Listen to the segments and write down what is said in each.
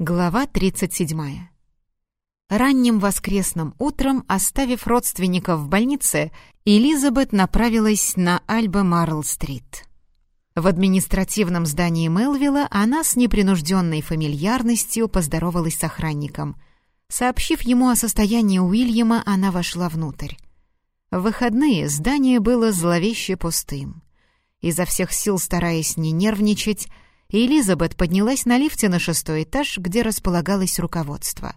Глава 37. Ранним воскресным утром, оставив родственников в больнице, Элизабет направилась на Альбе-Марл-стрит. В административном здании Мелвилла она с непринужденной фамильярностью поздоровалась с охранником. Сообщив ему о состоянии Уильяма, она вошла внутрь. В выходные здание было зловеще пустым. Изо всех сил стараясь не нервничать, и Элизабет поднялась на лифте на шестой этаж, где располагалось руководство.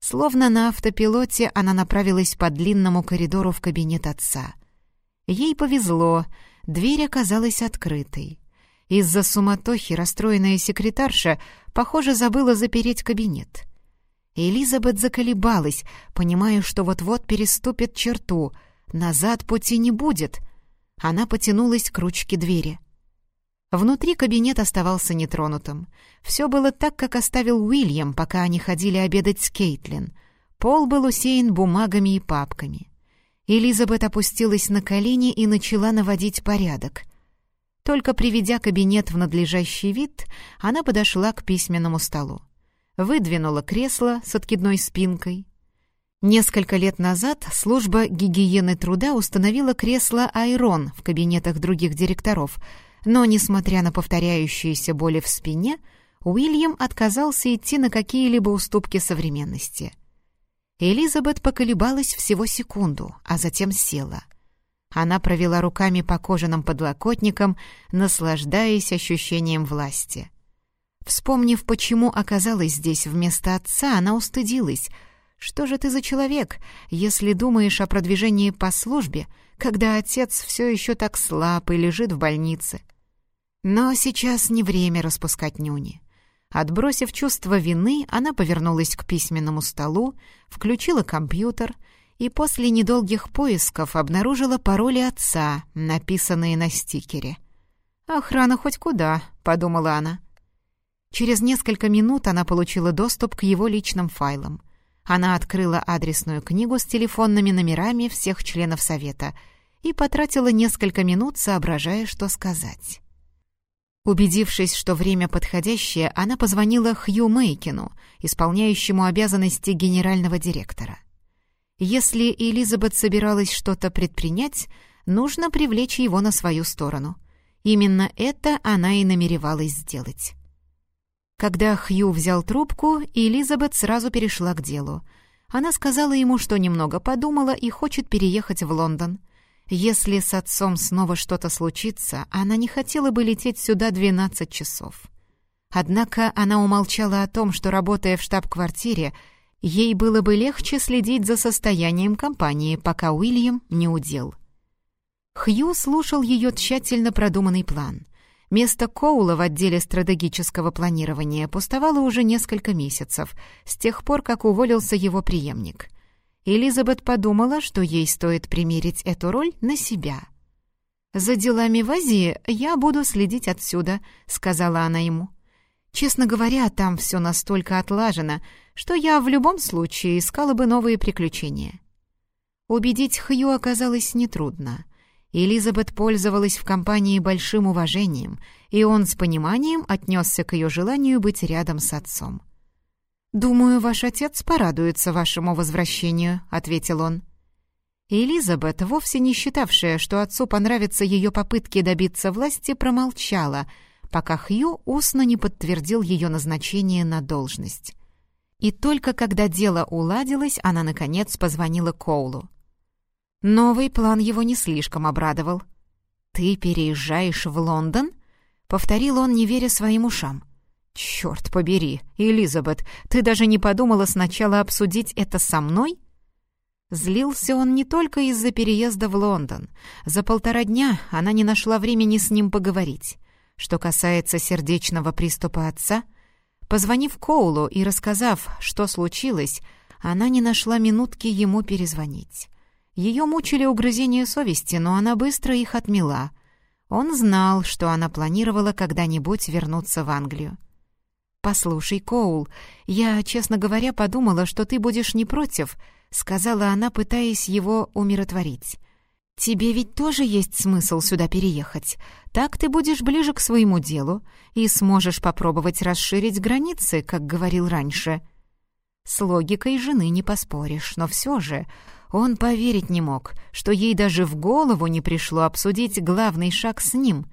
Словно на автопилоте она направилась по длинному коридору в кабинет отца. Ей повезло, дверь оказалась открытой. Из-за суматохи расстроенная секретарша, похоже, забыла запереть кабинет. Элизабет заколебалась, понимая, что вот-вот переступит черту. Назад пути не будет. Она потянулась к ручке двери. Внутри кабинет оставался нетронутым. Все было так, как оставил Уильям, пока они ходили обедать с Кейтлин. Пол был усеян бумагами и папками. Элизабет опустилась на колени и начала наводить порядок. Только приведя кабинет в надлежащий вид, она подошла к письменному столу. Выдвинула кресло с откидной спинкой. Несколько лет назад служба гигиены труда установила кресло «Айрон» в кабинетах других директоров — но, несмотря на повторяющиеся боли в спине, Уильям отказался идти на какие-либо уступки современности. Элизабет поколебалась всего секунду, а затем села. Она провела руками по кожаным подлокотникам, наслаждаясь ощущением власти. Вспомнив, почему оказалась здесь вместо отца, она устыдилась. «Что же ты за человек, если думаешь о продвижении по службе, когда отец все еще так слаб и лежит в больнице?» Но сейчас не время распускать нюни. Отбросив чувство вины, она повернулась к письменному столу, включила компьютер и после недолгих поисков обнаружила пароли отца, написанные на стикере. «Охрана хоть куда», — подумала она. Через несколько минут она получила доступ к его личным файлам. Она открыла адресную книгу с телефонными номерами всех членов совета и потратила несколько минут, соображая, что сказать. Убедившись, что время подходящее, она позвонила Хью Мейкину, исполняющему обязанности генерального директора. Если Элизабет собиралась что-то предпринять, нужно привлечь его на свою сторону. Именно это она и намеревалась сделать. Когда Хью взял трубку, Элизабет сразу перешла к делу. Она сказала ему, что немного подумала и хочет переехать в Лондон — если с отцом снова что-то случится, она не хотела бы лететь сюда 12 часов. Однако она умолчала о том, что, работая в штаб-квартире, ей было бы легче следить за состоянием компании, пока Уильям не удел. Хью слушал ее тщательно продуманный план. Место Коула в отделе стратегического планирования пустовало уже несколько месяцев, с тех пор, как уволился его преемник. Элизабет подумала, что ей стоит примерить эту роль на себя. «За делами в Азии я буду следить отсюда», — сказала она ему. «Честно говоря, там все настолько отлажено, что я в любом случае искала бы новые приключения». Убедить Хью оказалось нетрудно. Элизабет пользовалась в компании большим уважением, и он с пониманием отнесся к ее желанию быть рядом с отцом. «Думаю, ваш отец порадуется вашему возвращению», — ответил он. Элизабет, вовсе не считавшая, что отцу понравятся ее попытки добиться власти, промолчала, пока Хью устно не подтвердил ее назначение на должность. И только когда дело уладилось, она, наконец, позвонила Коулу. Новый план его не слишком обрадовал. «Ты переезжаешь в Лондон?» — повторил он, не веря своим ушам. «Черт побери, Элизабет, ты даже не подумала сначала обсудить это со мной?» Злился он не только из-за переезда в Лондон. За полтора дня она не нашла времени с ним поговорить. Что касается сердечного приступа отца, позвонив Коулу и рассказав, что случилось, она не нашла минутки ему перезвонить. Ее мучили угрызения совести, но она быстро их отмела. Он знал, что она планировала когда-нибудь вернуться в Англию. «Послушай, Коул, я, честно говоря, подумала, что ты будешь не против», — сказала она, пытаясь его умиротворить. Тебе ведь тоже есть смысл сюда переехать. Так ты будешь ближе к своему делу и сможешь попробовать расширить границы, как говорил раньше. С логикой жены не поспоришь, но все же он поверить не мог, что ей даже в голову не пришло обсудить главный шаг с ним.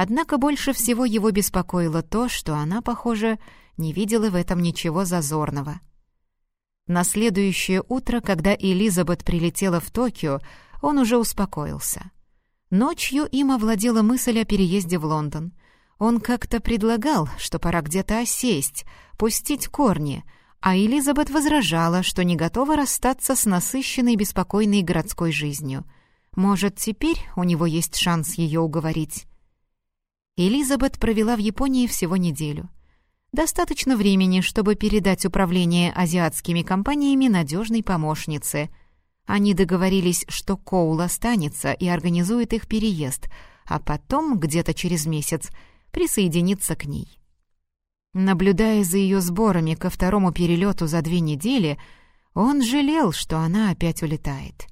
Однако больше всего его беспокоило то, что она, похоже, не видела в этом ничего зазорного. На следующее утро, когда Элизабет прилетела в Токио, он уже успокоился. Ночью им овладела мысль о переезде в Лондон. Он как-то предлагал, что пора где-то осесть, пустить корни, а Элизабет возражала, что не готова расстаться с насыщенной беспокойной городской жизнью. Может, теперь у него есть шанс ее уговорить. Элизабет провела в Японии всего неделю. Достаточно времени, чтобы передать управление азиатскими компаниями надежной помощнице — они договорились, что Коул останется и организует их переезд, а потом, где-то через месяц, присоединится к ней. Наблюдая за ее сборами ко второму перелету за две недели, он жалел, что она опять улетает.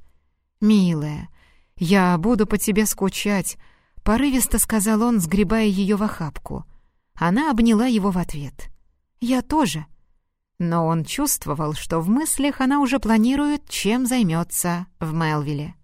«Милая, я буду по тебе скучать», — порывисто сказал он, сгребая ее в охапку. Она обняла его в ответ. «Я тоже», но он чувствовал, что в мыслях она уже планирует, чем займется в Мелвилле.